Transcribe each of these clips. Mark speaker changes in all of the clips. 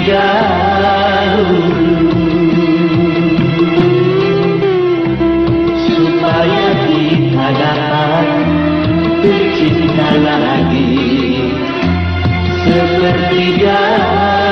Speaker 1: dahulu supaya kita dapat bercinta lagi. Seperti dahulu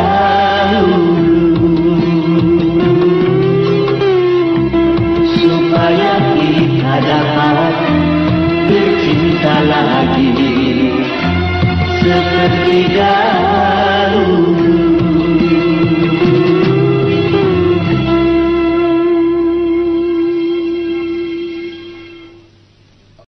Speaker 1: cinta lagi. Seperti dah